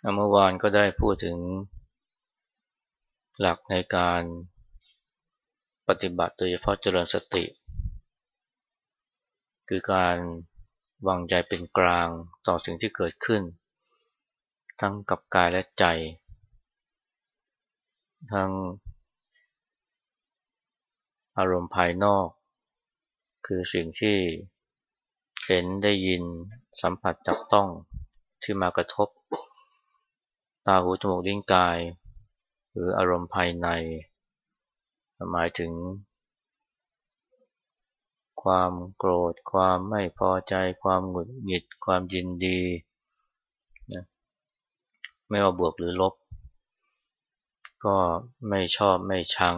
เมื่อวานก็ได้พูดถึงหลักในการปฏิบัติโดยเฉพาะเจริญสติ คือการวางใจเป็นกลางต่อสิ่งที่เกิดขึ้น ทั้งกับกายและใจ ทั้งอารมณ์ภายนอก คือสิ่งที่เห็นได้ยินสัมผัสจับต้องที่มากระทบาหูจมูกลิ้นกาย หรืออารมณ์ภายใน หมายถึง ความโกรธ ความไม่พอใจ ความหงุดหงิด ความยินดีนะไม่ว่าบวกหรือลบ ก็ไม่ชอบไม่ชัง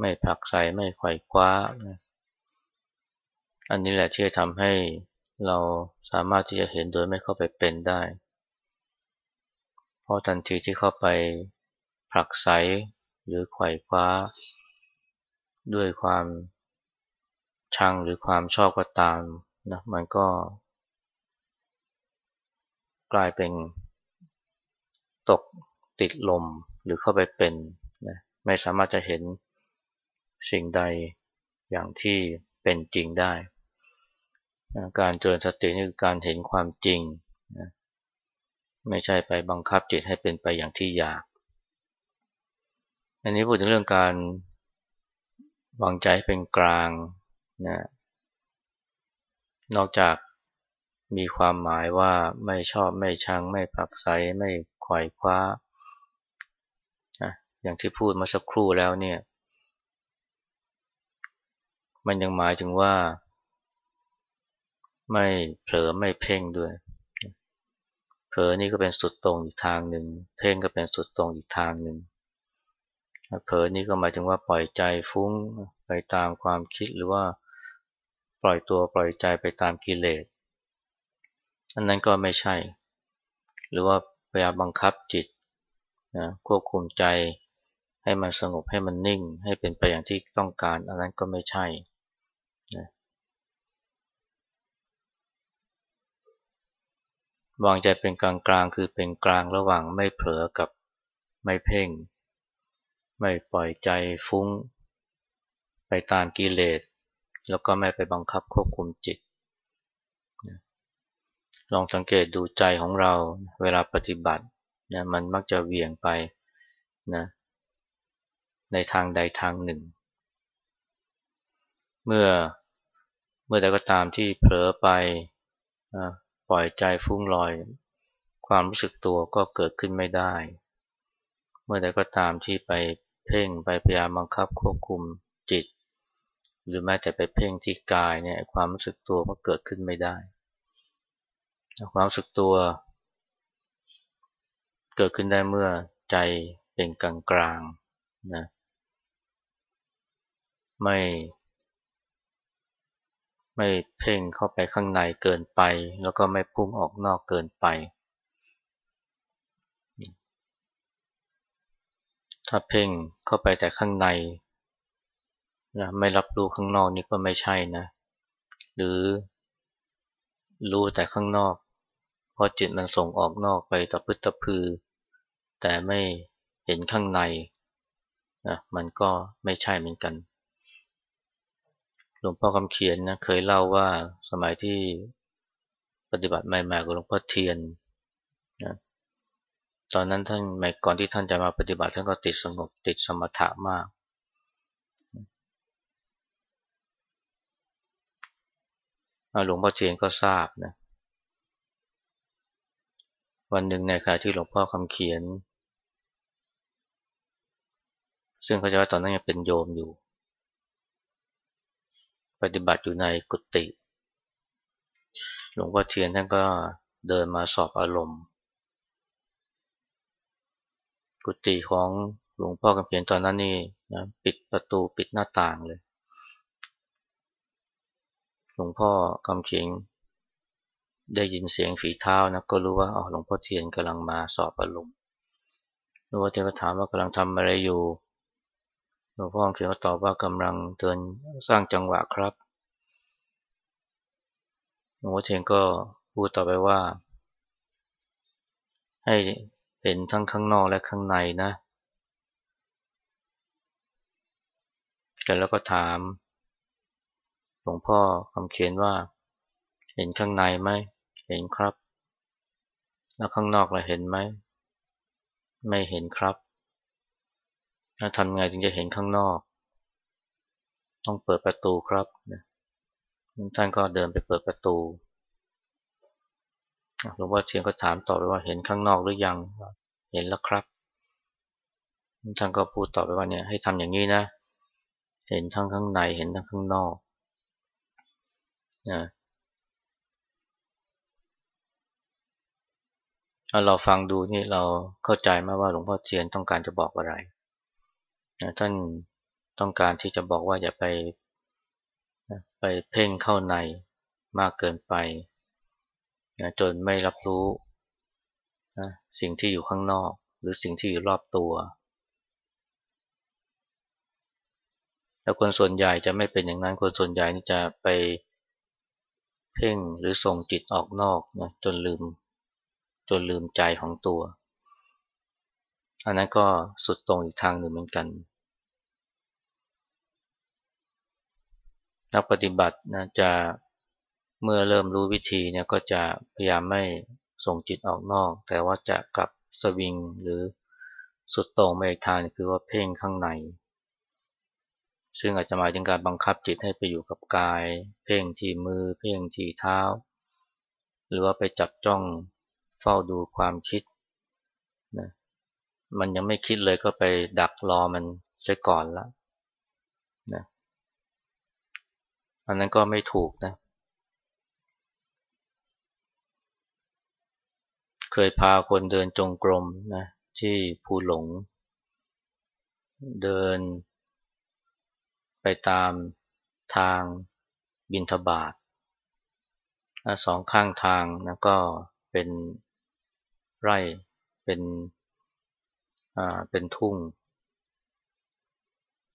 ไม่ผักใส่ไม่ไขว่คว้านะอันนี้แหละที่จะทำให้เราสามารถที่จะเห็นโดยไม่เข้าไปเป็นได้ ราะทันทีที่เข้าไปผลักไสหรือไขว่คว้า ด้วยความชังหรือความชอบก็ตามนะมันก็ กลายเป็นตกติดลมหรือเข้าไปเป็นนะไม่สามารถจะเห็นสิ่งใดอย่างที่เป็นจริงได้ การเจริญสตินี่คือการเห็นความจริงนะ ไม่ใช่ไปบังคับจิตให้เป็นไปอย่างที่อยาก อันนี้พูดถึงเรื่องการวางใจเป็นกลางนะนอกจากมีความหมายว่าไม่ชอบไม่ชัง ไม่ผักใสไม่ขวายคว้านะอย่างที่พูดมาสักครู่แล้วเนี่ย มันยังหมายถึงว่า ไม่เผลอไม่เพ่งด้วย เผลอนี่ก็เป็นสุดตรงอีกทางหนึ่ง เพ่งก็เป็นสุดตรงอีกทางหนึ่ง เผลอนี่ก็หมายถึงว่าปล่อยใจฟุ้งไปตามความคิดหรือว่าปล่อยตัวปล่อยใจไปตามกิเลส อันนั้นก็ไม่ใช่ หรือว่าพยายามบังคับจิตนะควบคุมใจให้มันสงบให้มันนิ่ง ให้เป็นไปอย่างที่ต้องการ อันนั้นก็ไม่ใช่นะ วางใจเป็นกลางกลางคือเป็นกลางระหว่างไม่เผลอกับไม่เพ่ง ไม่ปล่อยใจฟุ้ง ไปตามกิเลส แล้วก็ไม่ไปบังคับควบคุมจิต ลองสังเกตดูใจของเราเวลาปฏิบัตินะมันมักจะเวียงไปนะในทางใดทางหนึ่ง เมื่อเมื่อใดก็ตามที่เผลอไป ปล่อยใจฟุ้งลอย ความรู้สึกตัวก็เกิดขึ้นไม่ได้ เมื่อใดก็ตามที่ไปเพ่งไปพยายามบังคับควบคุมจิต หรือแม้แต่ไปเพ่งที่กายเนี่ยความรู้สึกตัวก็เกิดขึ้นไม่ได้ ความรู้สึกตัว เกิดขึ้นได้เมื่อใจเป็นกลางกลางนะไม่ ไม่เพ่งเข้าไปข้างในเกินไป แล้วก็ไม่พุ่งออกนอกเกินไป ถ้าเพ่งเข้าไปแต่ข้างในนะไม่รับรู้ข้างนอกนี่ก็ไม่ใช่นะ หรือรู้แต่ข้างนอกเพอจิตมันส่งออกนอกไปตะพึตะพือ แต่ไม่เห็นข้างในนะมันก็ไม่ใช่เหมือนกัน หลวงพ่อคำเขียนนะเคยเล่าว่าสมัยที่ปฏิบัติใหม่ๆกับหลวงพ่อเทียนนะตอนนั้นท่านใหม่ก่อนที่ท่านจะมาปฏิบัติท่านก็ติดสงบติดสมถะมาก หลวงพ่อเทียนก็ทราบนะวันหนึ่งในขณะที่หลวงพ่อคำเขียน ซึ่งเขาจะว่าตอนนั้นยังเป็นโยมอยู่ ปฏิบัติอยู่ในกุฏิหลวงพ่อเทียนท่านก็เดินมาสอบอารมณ์ กุฏิของหลวงพ่อคำเขียนตอนนั้นนี่นะปิดประตูปิดหน้าต่างเลย หลวงพ่อคำเขียนได้ยินเสียงฝีเท้านะก็รู้ว่าอ๋อหลวงพ่อเทียนกำลังมาสอบอารมณ์หลวงพ่อเทียนก็ถามว่ากำลังทำอะไรอยู่ หลวงพ่อเขียนก็ตอบว่ากำลังเดินสร้างจังหวะครับหลวงพ่อเทียนก็พูดต่อไปว่า ให้เห็นทั้งข้างนอกและข้างในนะแล้วก็ถาม หลวงพ่อคำเขียนว่า เห็นข้างในไหมเห็นครับ แล้วข้างนอกเราเห็นไหม ไม่เห็นครับ ทำไงถึงจะเห็นข้างนอก ต้องเปิดประตูครับท่านก็เดินไปเปิดประตูหลวงพ่อเทียนก็ถามต่อไปว่าเห็นข้างนอกหรือยัง เห็นแล้วครับ ท่านก็พูดต่อไปว่าเนี่ยให้ทำอย่างนี้นะ เห็นทั้งข้างในเห็นทั้งข้างนอกนะเราฟังดูนี่เราเข้าใจไหมว่าหลวงพ่อเทียนต้องการจะบอกอะไร นะท่านต้องการที่จะบอกว่าอย่าไปไปเพ่งเข้าในมากเกินไปนะจนไม่รับรู้นะสิ่งที่อยู่ข้างนอก หรือสิ่งที่อยู่รอบตัวแล้วคนส่วนใหญ่จะไม่เป็นอย่างนั้น คนส่วนใหญ่นี่จะไปเพ่งหรือส่งจิตออกนอกนะจนลืม จนลืมใจของตัว อันนั้นก็สุดตรงอีกทางหนึ่งเหมือนกัน นักปฏิบัตินะจะเมื่อเริ่มรู้วิธีเนี่ยก็จะพยายามไม่ส่งจิตออกนอก แต่ว่าจะกลับสวิงหรือสุดโต่งไปอีกทางคือว่าเพ่งข้างใน ซึ่งอาจจะหมายถึงการบังคับจิตให้ไปอยู่กับกาย เพ่งที่มือ เพ่งที่เท้า หรือว่าไปจับจ้องเฝ้าดูความคิดนะมันยังไม่คิดเลยก็ไปดักรอมันใช้ก่อนละ อันนั้นก็ไม่ถูกนะ เคยพาคนเดินจงกรมนะที่ภูหลง เดินไปตามทางบินทบาทสองข้างทางนะก็เป็นไร่เป็นอ่าเป็นทุ่ง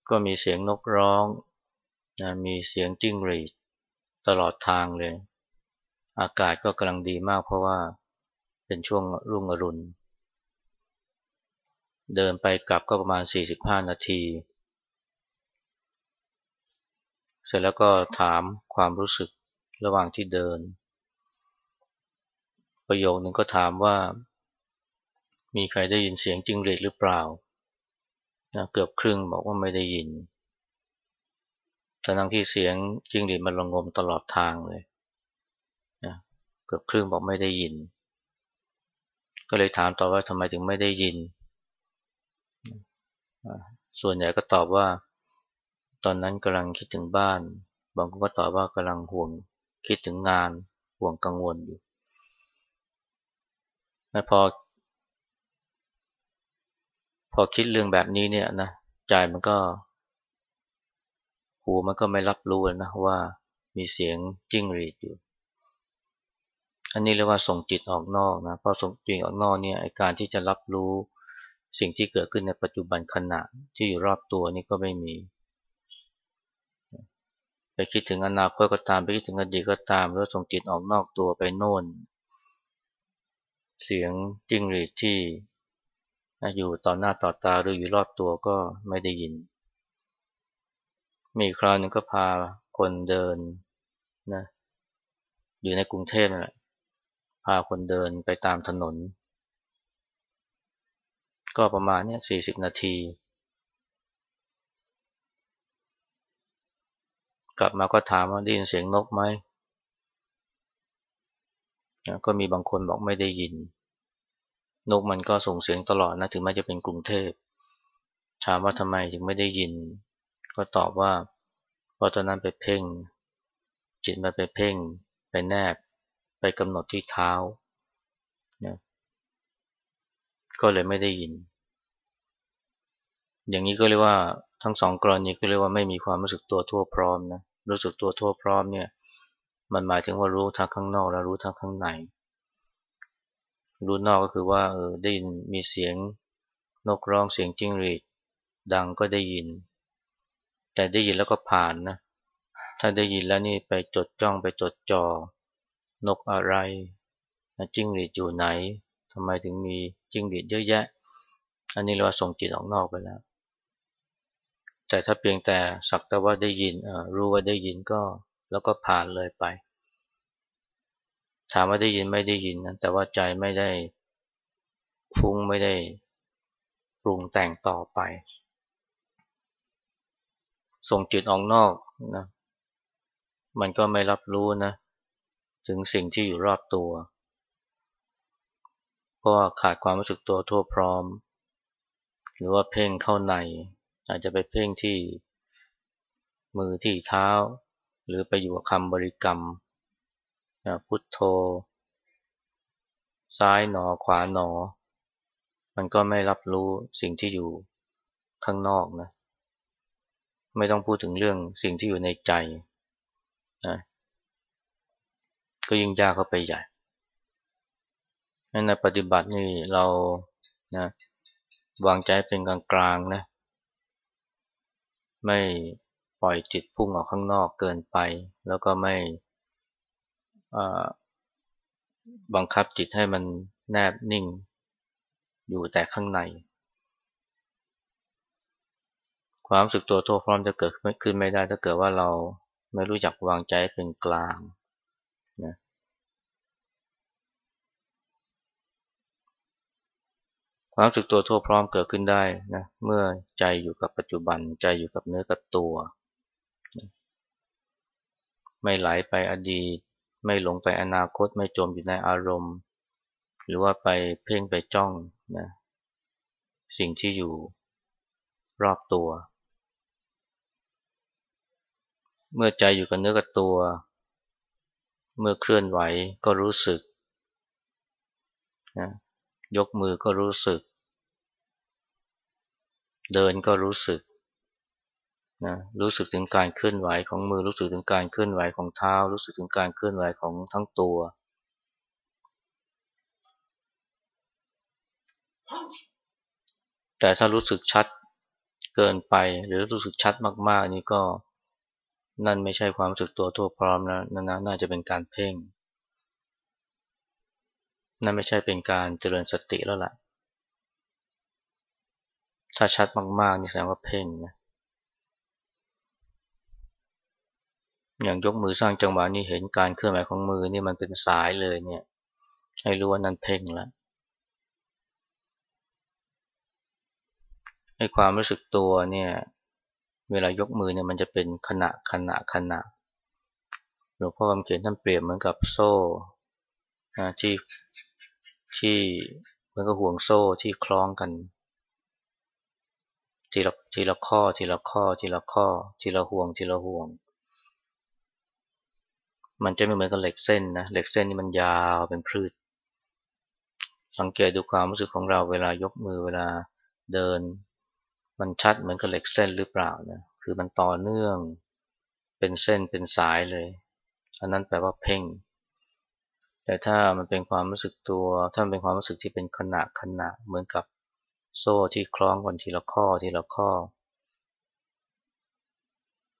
ก็มีเสียงนกร้อง นะมีเสียงจิ้งหรีดตลอดทางเลย อากาศก็กำลังดีมากเพราะว่าเป็นช่วงรุ่งอรุณ เดินไปกลับก็ประมาณ 45 นาที เสร็จแล้วก็ถามความรู้สึกระหว่างที่เดิน ประโยคนึงก็ถามว่า มีใครได้ยินเสียงจิงเรดหรือเปล่านะเกือบครึ่งบอกว่าไม่ได้ยิน ทั้งที่เสียงจิงเรดมันระงมตลอดทางเลยนะเกือบครึ่งบอกไม่ได้ยิน ก็เลยถามต่อว่าทำไมถึงไม่ได้ยิน ส่วนใหญ่ก็ตอบว่า ตอนนั้นกำลังคิดถึงบ้าน บางคนก็ตอบว่ากำลังห่วงคิดถึงงานห่วงกังวลอยู่พอ พอคิดเรื่องแบบนี้เนี่ยนะใจมันก็ หูมันก็ไม่รับรู้นะว่ามีเสียงจิ้งหรีดอยู่ อันนี้เรียกว่าส่งจิตออกนอกนะ เพราะส่งจิตออกนอกเนี่ยการที่จะรับรู้สิ่งที่เกิดขึ้นในปัจจุบันขณะที่อยู่รอบตัวนี่ก็ไม่มี ไปคิดถึงอนาคตก็ตามไปคิดถึงอดีตก็ตามแล้วส่งจิตออกนอกตัวไปโน่น เสียงจิ้งหรีดที่อยู่ต่อหน้าต่อตาหรืออยู่รอบตัวก็ไม่ได้ยิน มีคราวนึงก็พาคนเดินนะอยู่ในกรุงเทพนั่นแหละพาคนเดินไปตามถนน ก็ประมาณเนี่ยสี่สิบนาที กลับมาก็ถามว่าได้ยินเสียงนกไหมก็มีบางคนบอกไม่ได้ยิน นกมันก็ส่งเสียงตลอดนะถึงแม้จะเป็นกรุงเทพ ถามว่าทำไมถึงไม่ได้ยิน ก็ตอบว่าเพราะตอนนั้นไปเพ่ง จิตมาไปเพ่ง ไปแนบ ไปกำหนดที่เท้านะก็เลยไม่ได้ยิน อย่างนี้ก็เรียกว่าทั้งสองกรณีก็เรียกว่าไม่มีความรู้สึกตัวทั่วพร้อมนะรู้สึกตัวทั่วพร้อมเนี่ยมันหมายถึงว่ารู้ทั้งข้างนอกและรู้ทั้งข้างใน รู้นอกก็คือว่าเออได้ยินมีเสียงนกร้องเสียงจิ้งหรีดดังก็ได้ยิน แต่ได้ยินแล้วก็ผ่านนะ ถ้าได้ยินแล้วนี่ไปจดจ้องไปจดจอ่อนกอะไรจิ้งหรีดอยู่ไหนททำไมถึงมีจิ้งหรีดเยอะแยะ อันนี้เราส่งจิตออกนอกไปแล้ว แต่ถ้าเพียงแต่สักแต่ว่าได้ยินรู้ว่าได้ยินก็แล้วก็ผ่านเลยไป ถามว่าได้ยินไม่ได้ยินนะแต่ว่าใจไม่ได้ฟุ้งไม่ได้ปรุงแต่งต่อไป ส่งจิตออกนอกนะมันก็ไม่รับรู้นะ ถึงสิ่งที่อยู่รอบตัว เพราะขาดความรู้สึกตัวทั่วพร้อม หรือว่าเพ่งเข้าใน อาจจะไปเพ่งที่มือที่เท้า หรือไปอยู่กับคำบริกรรมพุทโธ ซ้ายหนอขวาหนอ มันก็ไม่รับรู้สิ่งที่อยู่ข้างนอกนะ ไม่ต้องพูดถึงเรื่องสิ่งที่อยู่ในใจนะก็ยิ่งยากเข้าไปใหญ่ในปฏิบัตินี่เรานะวางใจเป็นกลางกลางนะ ไม่ปล่อยจิตพุ่งออกข้างนอกเกินไป แล้วก็ไม่บังคับจิตให้มันแนบนิ่ง อยู่แต่ข้างใน ความสึกตัวทั่วพร้อมจะเกิดขึ้นไม่ได้ ถ้าเกิดว่าเราไม่รู้จักวางใจเป็นกลางนะความรู้สึกตัวทั่วพร้อมเกิดขึ้นได้นะเมื่อใจอยู่กับปัจจุบันใจอยู่กับเนื้อกับตัวไม่ไหลไปอดีต ไม่หลงไปอนาคต ไม่จมอยู่ในอารมณ์ หรือว่าไปเพ่งไปจ้องนะสิ่งที่อยู่รอบตัว เมื่อใจอยู่กับเนื้อกับตัว เมื่อเคลื่อนไหวก็รู้สึกนะยกมือก็รู้สึก เดินก็รู้สึกนะรู้สึกถึงการเคลื่อนไหวของมือรู้สึกถึงการเคลื่อนไหวของเท้า รู้สึกถึงการเคลื่อนไหวของทั้งตัว แต่ถ้ารู้สึกชัดเกินไปหรือรู้สึกชัดมากๆนี่ก็ นั่นไม่ใช่ความรู้สึกตัวทั่วพร้อมแล้วนั่นน่าจะเป็นการเพ่ง นั่นไม่ใช่เป็นการเจริญสติแล้วล่ะ ถ้าชัดมากๆนี่แสดงว่าเพ่งนะ อย่างยกมือสร้างจังหวะนี่เห็นการเคลื่อนไหวของมือนี่มันเป็นสายเลยเนี่ย ให้รู้ว่านั่นเพ่งแล้วให้ความรู้สึกตัวเนี่ย เวลายกมือเนี่ยมันจะเป็นขณะขณะขณะหลวงพ่อคำเขียนท่านเปรียบเหมือนกับโซ่ที่ที่เหมือนกับห่วงโซ่ที่คล้องกัน ทีละทีละข้อทีละข้อทีละข้อทีละห่วงทีละห่วง มันจะไม่เหมือนกับเหล็กเส้นนะเหล็กเส้นนี่มันยาวเป็นพืช สังเกตดูความรู้สึกของเราเวลายกมือเวลาเดิน มันชัดเหมือนกับเหล็กเส้นหรือเปล่านะคือมันต่อเนื่องเป็นเส้นเป็นสายเลย อันนั้นแปลว่าเพ่ง แต่ถ้ามันเป็นความรู้สึกตัว ถ้ามันเป็นความรู้สึกที่เป็นขณะขณะเหมือนกับโซ่ที่คล้องกันทีละข้อทีละข้อ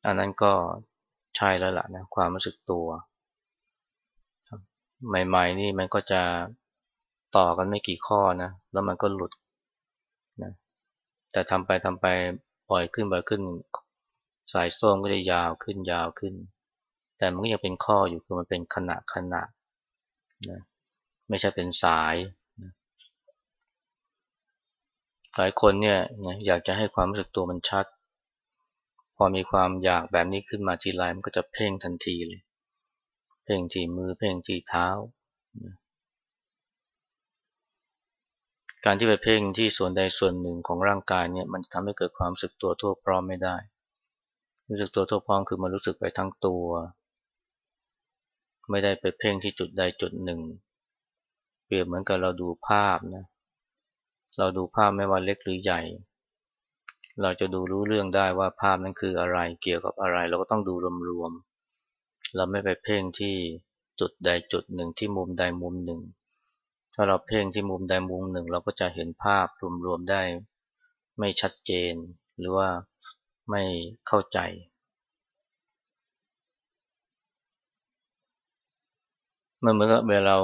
อันนั้นก็ใช่แล้วล่ะนะความรู้สึกตัว ใหม่ ๆ นี่มันก็จะต่อกันไม่กี่ข้อนะ แล้วมันก็หลุด แต่ทำไปทำไปบ่อยขึ้นบ่อยขึ้น สายโซ่ก็จะยาวขึ้นยาวขึ้น แต่มันก็ยังเป็นข้ออยู่คือมันเป็นขณะขณะนะไม่ใช่เป็นสายนะหลายคนเนี่ยนะอยากจะให้ความรู้สึกตัวมันชัด พอมีความอยากแบบนี้ขึ้นมาทีไรมันก็จะเพ่งทันทีเลย เพ่งที่มือเพ่งที่เท้านะ การที่ไปเพ่งที่ส่วนใดส่วนหนึ่งของร่างกายเนี่ยมันทำให้เกิดความรู้สึกตัวทั่วพร้อมไม่ได้ รู้สึกตัวทั่วพร้อมคือมันรู้สึกไปทั้งตัว ไม่ได้ไปเพ่งที่จุดใดจุดหนึ่ง เปรียบเหมือนกับเราดูภาพนะ เราดูภาพไม่ว่าเล็กหรือใหญ่ เราจะดูรู้เรื่องได้ว่าภาพนั้นคืออะไรเกี่ยวกับอะไร เราก็ต้องดูรวมๆ เราไม่ไปเพ่งที่จุดใดจุดหนึ่งที่มุมใดมุมหนึ่ง ถ้าเราเพ่งที่มุมใดมุมหนึ่ง เราก็จะเห็นภาพรวมๆได้ไม่ชัดเจน หรือว่าไม่เข้าใจ มันเหมือนกับเวลาเรา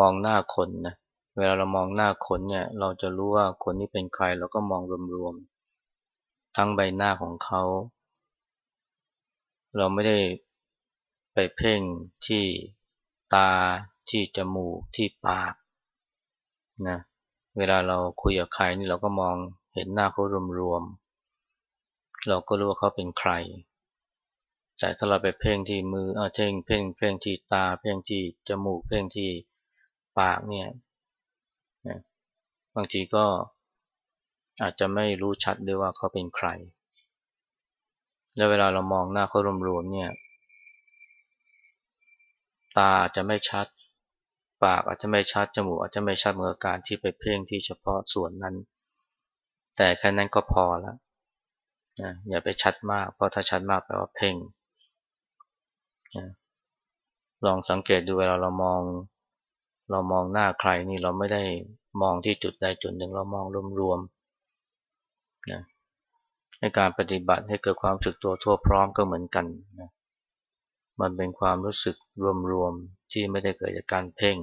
มองหน้าคนนะเวลาเรามองหน้าคนเนี่ยเราจะรู้ว่าคนนี้เป็นใครเราก็มองรวมๆทั้งใบหน้าของเขา เราไม่ได้ไปเพ่งที่ตา ที่จมูกที่ปากนะเวลาเราคุยกับใครนี่เราก็มองเห็นหน้าเขารวมๆเราก็รู้ว่าเขาเป็นใคร แต่ถ้าเราไปเพ่งที่มือเออเพ่งเพ่งเพ่งที่ตา เพ่งที่จมูก เพ่งที่ปากเนี่ยบางทีก็อาจจะไม่รู้ชัดด้วยว่าเขาเป็นใคร แล้วเวลาเรามองหน้าเขารวมๆเนี่ย ตาอาจจะไม่ชัด ปากอาจจะไม่ชัดจมูกอาจจะไม่ชัดเหมือนการที่ไปเพ่งที่เฉพาะส่วนนั้น แต่แค่นั้นก็พอแล้วนะอย่าไปชัดมากเพราะถ้าชัดมากแปลว่าเพ่งนะลองสังเกตดูเวลาเรามอง เรามองหน้าใครนี่เราไม่ได้มองที่จุดใดจุดหนึ่งเรามองรวมๆนะให้การปฏิบัติให้เกิดความสึกตัวทั่วพร้อมก็เหมือนกันนะ มันเป็นความรู้สึกรวมๆที่ไม่ได้เกิดจากการเพ่ง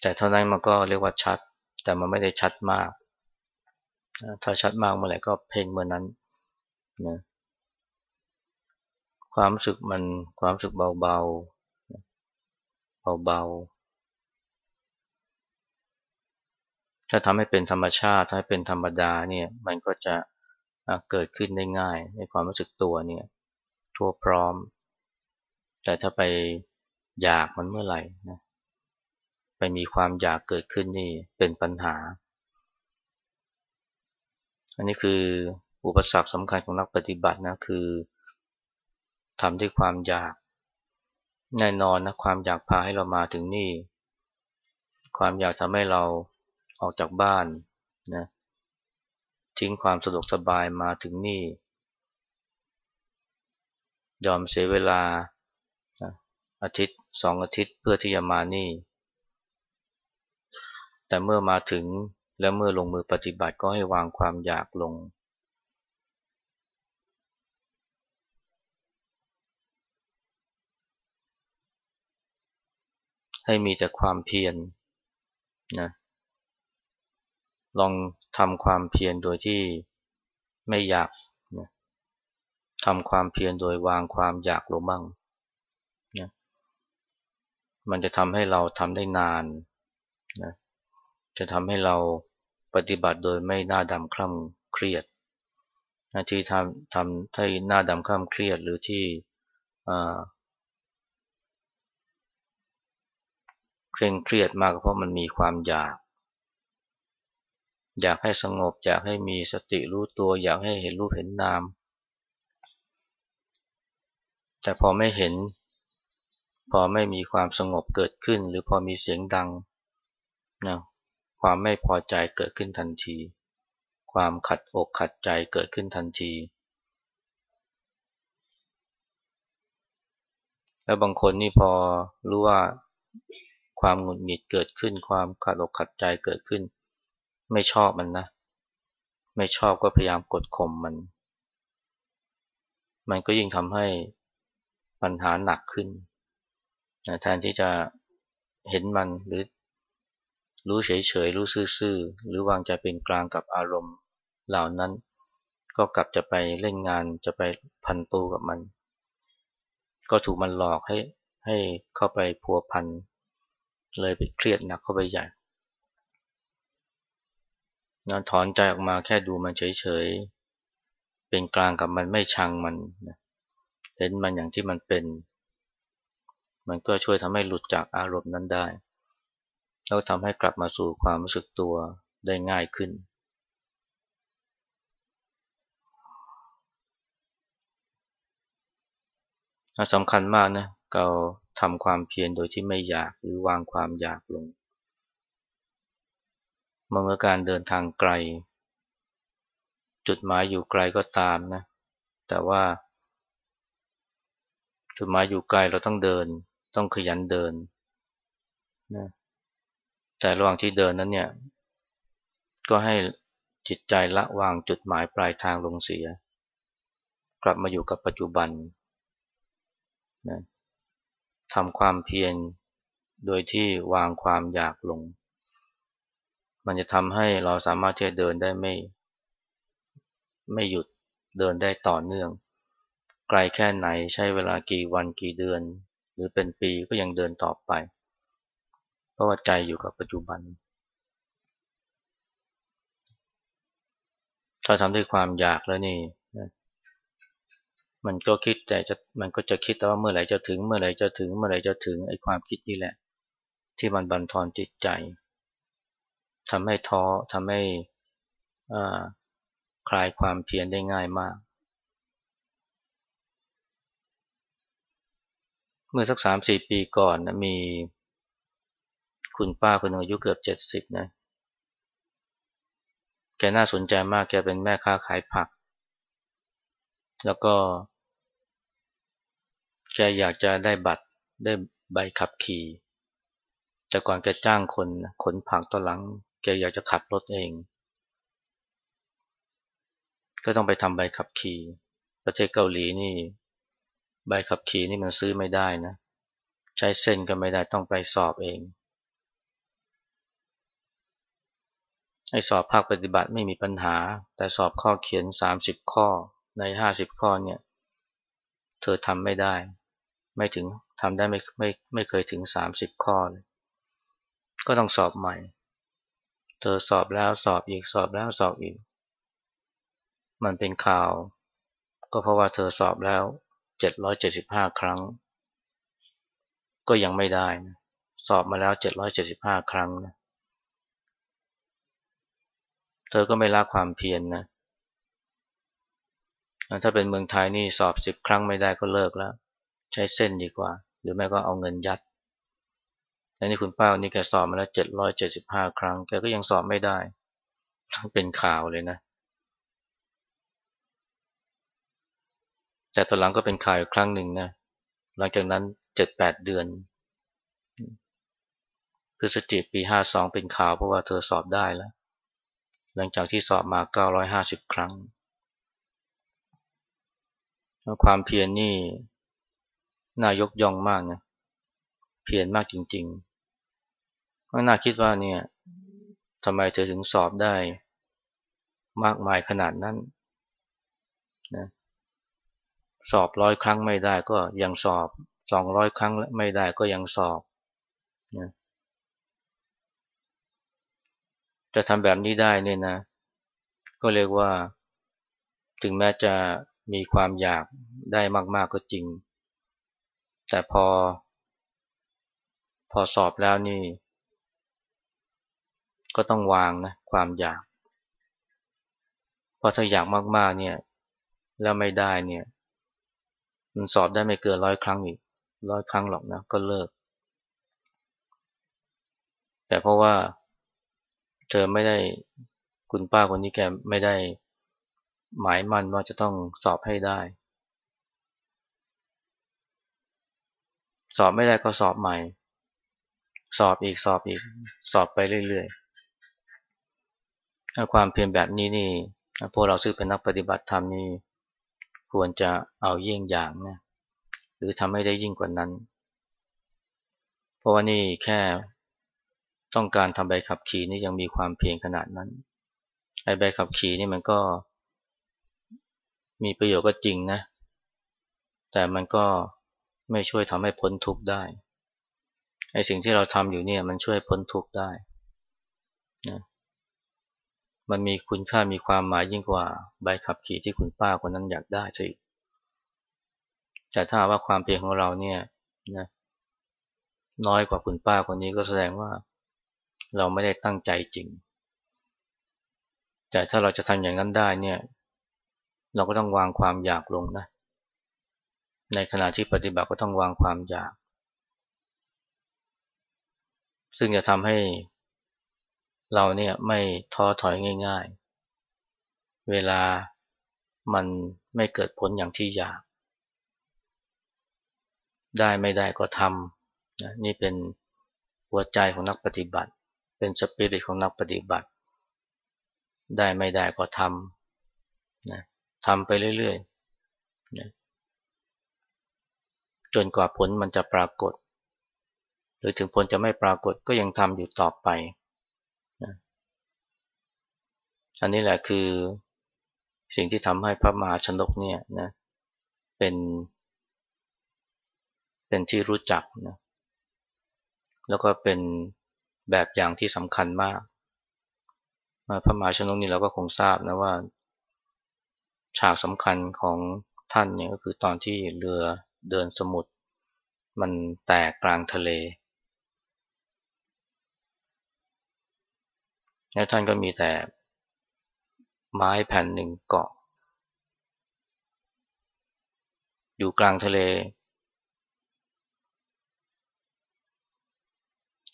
แต่เท่านั้นมันก็เรียกว่าชัด แต่มันไม่ได้ชัดมาก ถ้าชัดมากเมื่อไหร่ก็เพ่งเมื่อนั้นนะความรู้สึกมันความรู้สึกเบาๆเบาๆถ้าทำให้เป็นธรรมชาติถ้าให้เป็นธรรมดาเนี่ยมันก็จะเกิดขึ้นได้ง่ายในความรู้สึกตัวเนี่ย ทั่วพร้อม แต่ถ้าไปอยากมันเมื่อไหร่นะไปมีความอยากเกิดขึ้นนี่เป็นปัญหา อันนี้คืออุปสรรคสำคัญของนักปฏิบัตินะคือทำด้วยความอยาก แน่นอนนะความอยากพาให้เรามาถึงนี่ ความอยากทำให้เราออกจากบ้านนะทิ้งความสะดวกสบายมาถึงนี่ ยอมเสียเวลาอาทิตย์สองอาทิตย์เพื่อที่จะมานี่ แต่เมื่อมาถึงและเมื่อลงมือปฏิบัติก็ให้วางความอยากลง ให้มีแต่ความเพียรนะลองทำความเพียรโดยที่ไม่อยาก ทำความเพียรโดยวางความอยากลงบ้างนะมันจะทำให้เราทำได้นานนะจะทำให้เราปฏิบัติโดยไม่หน้าดำคล่ำเครียดนะที่ทำทำที่หน้าดำคล่ำเครียดหรือที่เคร่งเครียดมากเพราะมันมีความอยาก อยากให้สงบ อยากให้มีสติรู้ตัว อยากให้เห็นรูปเห็นนาม แต่พอไม่เห็น พอไม่มีความสงบเกิดขึ้น หรือพอมีเสียงดังนะความไม่พอใจเกิดขึ้นทันที ความขัดอกขัดใจเกิดขึ้นทันที แล้วบางคนนี่พอรู้ว่าความหงุดหงิดเกิดขึ้น ความขัดอกขัดใจเกิดขึ้น ไม่ชอบมันนะ ไม่ชอบก็พยายามกดข่มมัน มันก็ยิ่งทำให้ ปัญหาหนักขึ้นแทนที่จะเห็นมันหรือรู้เฉยๆ รู้ซื่อๆ หรือวางใจเป็นกลางกับอารมณ์เหล่านั้น ก็กลับจะไปเล่นงานจะไปพันตูกับมัน ก็ถูกมันหลอกให้ให้เข้าไปพัวพัน เลยไปเครียดหนักเข้าไปใหญ่นะถอนใจออกมาแค่ดูมันเฉยๆ เป็นกลางกับมันไม่ชังมันนะ เห็นมันอย่างที่มันเป็น มันก็ช่วยทำให้หลุดจากอารมณ์นั้นได้ แล้วทำให้กลับมาสู่ความรู้สึกตัวได้ง่ายขึ้น สำคัญมากนะเราทำความเพียรโดยที่ไม่อยากหรือวางความอยากลงเมื่อการเดินทางไกล จุดหมายอยู่ไกลก็ตามนะ แต่ว่า จุดหมายอยู่ไกลเราต้องเดิน ต้องขยันเดินนะแต่ระหว่างที่เดินนั้นเนี่ย ก็ให้จิตใจละวางจุดหมายปลายทางลงเสีย กลับมาอยู่กับปัจจุบันนะทำความเพียรโดยที่วางความอยากลง มันจะทำให้เราสามารถที่จะเดินได้ไม่ ไม่หยุดเดินได้ต่อเนื่อง ไกลแค่ไหนใช้เวลากี่วันกี่เดือน หรือเป็นปีก็ยังเดินต่อไป เพราะว่าใจอยู่กับปัจจุบัน ถ้าทำด้วยความอยากแล้วนี่มันก็คิดแต่จะมันก็จะคิดแต่ว่าเมื่อไหร่จะถึงเมื่อไหร่จะถึงเมื่อไหร่จะถึงไอ้ความคิดนี่แหละ ที่มันบันทอนจิตใจทำให้ท้อทำให้คลายความเพียรได้ง่ายมาก เมื่อสักสามสี่ปีก่อนนะมี คุณป้าคนหนึ่งอายุเกือบเจ็ดสิบนะ แกน่าสนใจมากแกเป็นแม่ค้าขายผัก แล้วก็ แกอยากจะได้บัตรได้ใบขับขี่ แต่ก่อนแกจ้างคนขนผักตอนหลัง แกอยากจะขับรถเอง ก็ต้องไปทำใบขับขี่ ประเทศเกาหลีนี่ ใบขับขี่นี่มันซื้อไม่ได้นะ ใช้เส้นก็ไม่ได้ต้องไปสอบเอง ไอ้สอบภาคปฏิบัติไม่มีปัญหา แต่สอบข้อเขียน 30 ข้อใน 50 ข้อเนี่ย เธอทำไม่ได้ ไม่ถึงทำได้ไม่ไม่ไม่เคยถึง 30 ข้อเลย ก็ต้องสอบใหม่ เธอสอบแล้วสอบอีกสอบแล้วสอบอีก มันเป็นข่าว ก็เพราะว่าเธอสอบแล้ว 775 ครั้ง ก็ยังไม่ได้นะสอบมาแล้ว 775 ครั้งนะเธอก็ไม่ละความเพียรนนะถ้าเป็นเมืองไทยนี่สอบสิบครั้งไม่ได้ก็เลิกแล้ว ใช้เส้นดีกว่า หรือไม่ก็เอาเงินยัดแันนี่คุณป้านี่แกสอบมาแล้วเจ็ดร้อยเจ็ดสิบห้าครั้ง แกก็ยังสอบไม่ได้ เป็นข่าวเลยนะ แต่ตอนหลังก็เป็นข่าวอีกครั้งหนึ่งนะหลังจากนั้นเจ็ดแปดเดือน พฤศจิกปีห้าสองเป็นข่าวเพราะว่าเธอสอบได้แล้ว หลังจากที่สอบมา950ครั้ง ความเพียรนนี่น่ายกย่องมากนะเพียรมากจริงๆก็น่าคิดว่าเนี่ยทำไมเธอถึงสอบได้มากมายขนาดนั้น สอบร้อยครั้งไม่ได้ก็ยังสอบสองร้อยครั้งไม่ได้ก็ยังสอบนะจะทำแบบนี้ได้เนี่ยนะ ก็เรียกว่า ถึงแม้จะมีความอยากได้มากๆก็จริง แต่พอ พอสอบแล้วนี่ ก็ต้องวางนะความอยาก เพราะถ้าอยากมากๆเนี่ย แล้วไม่ได้เนี่ย มันสอบได้ไม่เกินร้อยครั้งอีกร้อยครั้งหรอกนะก็เลิก แต่เพราะว่า เธอไม่ได้คุณป้าคนนี้แกไม่ได้หมายมั่นว่าจะต้องสอบให้ได้ สอบไม่ได้ก็สอบใหม่ สอบอีกสอบอีก สอบไปเรื่อยๆ ความเพียรแบบนี้นี่พวกเราซึ่งเป็นนักปฏิบัติธรรมนี่ ควรจะเอาเยี่ยงอย่างนะหรือทำให้ได้ยิ่งกว่านั้น เพราะว่านี่แค่ต้องการทำใบขับขี่นี่ยังมีความเพียรขนาดนั้นไอ้ใบขับขี่นี่มันก็ มีประโยชน์ก็จริงนะ แต่มันก็ไม่ช่วยทำให้พ้นทุกข์ได้ไอ้สิ่งที่เราทำอยู่เนี่ยมันช่วยพ้นทุกข์ได้นะ มันมีคุณค่ามีความหมายยิ่งกว่าใบขับขี่ที่คุณป้าคนนั้นอยากได้สิแต่ถ้าว่าความเพียรของเราเนี่ยนะน้อยกว่าคุณป้าคนนี้ก็แสดงว่า เราไม่ได้ตั้งใจจริง แต่ถ้าเราจะทำอย่างนั้นได้เนี่ย เราก็ต้องวางความอยากลงนะ ในขณะที่ปฏิบัติก็ต้องวางความอยาก ซึ่งจะทำให้ เราเนี่ยไม่ท้อถอยง่าย ๆ เวลามันไม่เกิดผลอย่างที่อยาก ได้ไม่ได้ก็ทำนี่เป็นหัวใจของนักปฏิบัติ เป็นสปิริตของนักปฏิบัติ ได้ไม่ได้ก็ทำนะทำไปเรื่อยๆนะจนกว่าผลมันจะปรากฏ หรือถึงผลจะไม่ปรากฏก็ยังทำอยู่ต่อไป อันนี้แหละคือสิ่งที่ทำให้พระมหาชนกเนี่ยนะเป็น เป็นที่รู้จักนะแล้วก็เป็นแบบอย่างที่สำคัญมากมาพระมหาชนกนี่เราก็คงทราบนะว่า ฉากสำคัญของท่านเนี่ยก็คือตอนที่เรือเดินสมุทรมันแตกกลางทะเลแล้วท่านก็มีแต่ ไม้แผ่นหนึ่งเกาะ อยู่กลางทะเล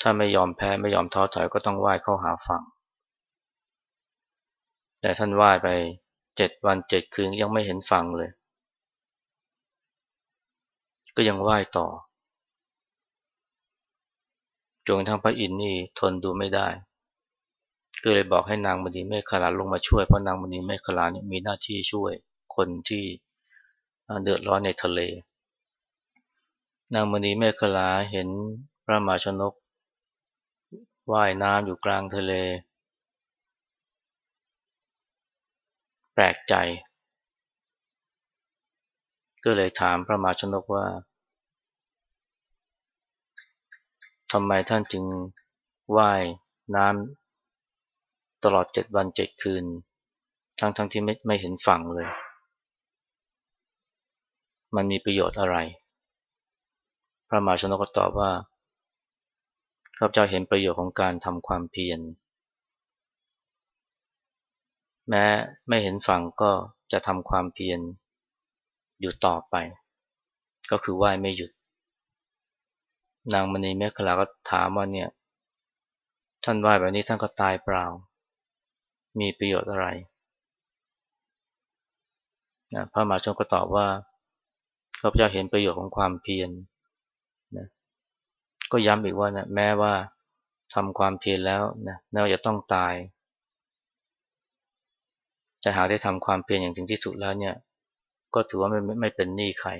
ถ้าไม่ยอมแพ้ไม่ยอมท้อถอยก็ต้องว่ายเข้าหาฝั่ง แต่ท่านว่ายไปเจ็ดวันเจ็ดคืนยังไม่เห็นฝั่งเลย ก็ยังว่ายต่อจนกระทั่งพระอินทร์นี่ทนดูไม่ได้ ก็เลยบอกให้นางมณีเมฆขลาลงมาช่วยเพราะนางมณีเมฆขลาเนี่ยมีหน้าที่ช่วยคนที่เดือดร้อนในทะเล นางมณีเมฆขลาเห็นพระมาชนกว่ายน้ำอยู่กลางทะเล แปลกใจ ก็เลยถามพระมาชนกว่าทำไมท่านจึงว่ายน้ำ ตลอดเจ็ดวันเจ็ดคืน ทั้งทั้งที่ไม่ไม่เห็นฝั่งเลย มันมีประโยชน์อะไร พระมหาชนกก็ตอบว่าข้าพเจ้าเห็นประโยชน์ของการทำความเพียรแม้ไม่เห็นฝั่งก็จะทำความเพียรอยู่ต่อไป ก็คือไหว้ไม่หยุด นางมณีเมฆขลาก็ถามว่าเนี่ย ท่านไหว้แบบนี้ท่านก็ตายเปล่า มีประโยชน์อะไรนะพระมหาชนก็ตอบว่าข้าพเจ้าเห็นประโยชน์ของความเพียรนะก็ย้ำอีกว่านะแม้ว่าทำความเพียรแล้วนะแม้ว่าจะต้องตาย แต่หากได้ทำความเพียรอย่างถึงที่สุดแล้วเนี่ย ก็ถือว่าไม่ไม่เป็นหนี้ใคร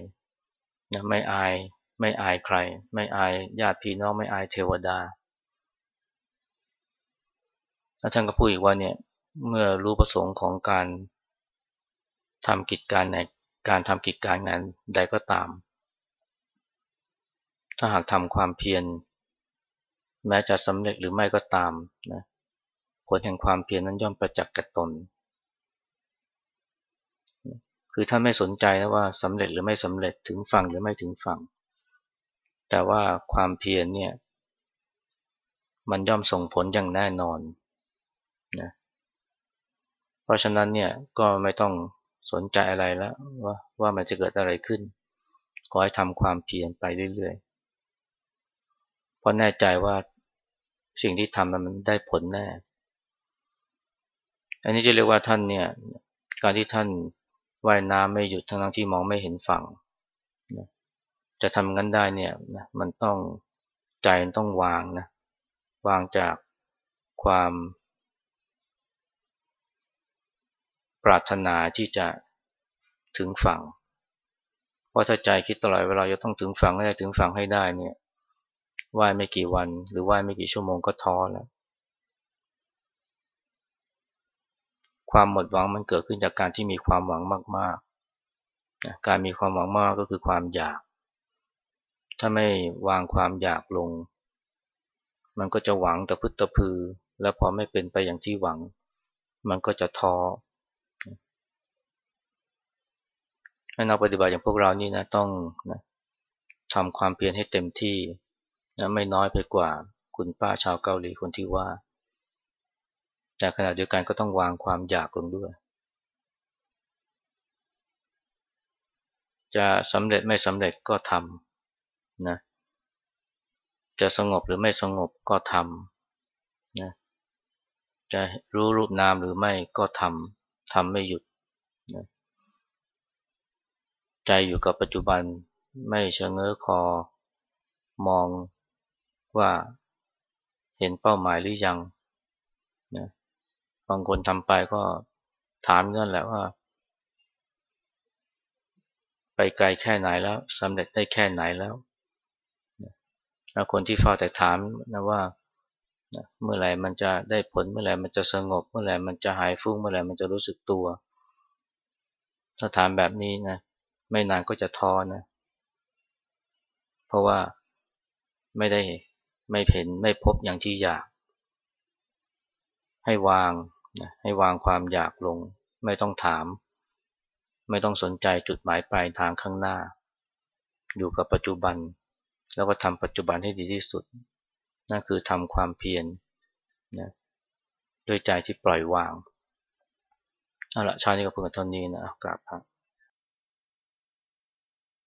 นะไม่อายไม่อายใคร ไม่อายญาติพี่น้องไม่อายเทวดาแล้วท่านก็พูดอีกว่าเนี่ย เมื่อรู้ประสงค์ของการทำกิจการในการทำกิจการงานใดก็ตาม ถ้าหากทำความเพียรแม้จะสำเร็จหรือไม่ก็ตามนะผลแห่งความเพียรนั้นย่อมประจักษ์กับตน คือท่านไม่สนใจนะว่าสำเร็จหรือไม่สำเร็จถึงฝั่งหรือไม่ถึงฝั่ง แต่ว่าความเพียรเนี่ยมันย่อมส่งผลอย่างแน่นอนนะเราะฉะนั้นเนี่ยก็ไม่ต้องสนใจอะไรแล้วว่าว่ามันจะเกิดอะไรขึ้น ขอให้ทำความเพียรไปเรื่อยๆ เพราะแน่ใจว่าสิ่งที่ทำมันได้ผลแน่ อันนี้จะเรียกว่าท่านเนี่ยการที่ท่านว่ายน้ำไม่หยุดทั้งที่มองไม่เห็นฝั่ง จะทำงั้นได้เนี่ยมันต้องใจต้องวางนะวางจากความ ปรารถนาที่จะถึงฝั่ง เพราะถ้าใจคิดตลอดเวลาจะต้องถึงฝั่งให้ได้ถึงฝั่งให้ได้เนี่ยว่ายไม่กี่วัน หรือว่ายไม่กี่ชั่วโมงก็ท้อแล้ว ความหมดหวังมันเกิดขึ้นจากการที่มีความหวังมากๆ การมีความหวังมากก็คือความอยาก ถ้าไม่วางความอยากลง มันก็จะหวังแต่พึ่ตะพือ แล้วพอไม่เป็นไปอย่างที่หวัง มันก็จะท้อ ให้นักปฏิบัติอย่างพวกเรานี่นะต้องนะทำความเพียรให้เต็มที่นะไม่น้อยไปกว่าคุณป้าชาวเกาหลีคนที่ว่า แต่ขณะเดียวกันก็ต้องวางความอยากลงด้วย จะสำเร็จไม่สำเร็จก็ทำนะจะสงบหรือไม่สงบก็ทำนะจะรู้รูปนามหรือไม่ก็ทำทำไม่หยุดนะ ใจอยู่กับปัจจุบันไม่เชงเง้อคอ มองว่าเห็นเป้าหมายหรือยังนะบางคนทำไปก็ถามนั่นแหละว่า ไปไกลแค่ไหนแล้วสำเร็จได้แค่ไหนแล้วนะคนที่เฝ้าแต่ถามนะว่าเมื่อไหร่มันจะได้ผลเมื่อไหร่มันจะสงบ เมื่อไหร่มันจะหายฟุ้งเมื่อไหร่มันจะรู้สึกตัว ถ้าถามแบบนี้นะ ไม่นานก็จะท้อนะ เพราะว่าไม่ได้ไม่เห็นไม่พบอย่างที่อยาก ให้วางนะให้วางความอยากลง ไม่ต้องถาม ไม่ต้องสนใจจุดหมายปลายทางข้างหน้า อยู่กับปัจจุบัน แล้วก็ทำปัจจุบันให้ดีที่สุด นั่นคือทำความเพียรนะด้วยใจที่ปล่อยวางเอาละชาตินี้ก็เพิ่งเท่านี้นะกราบครับ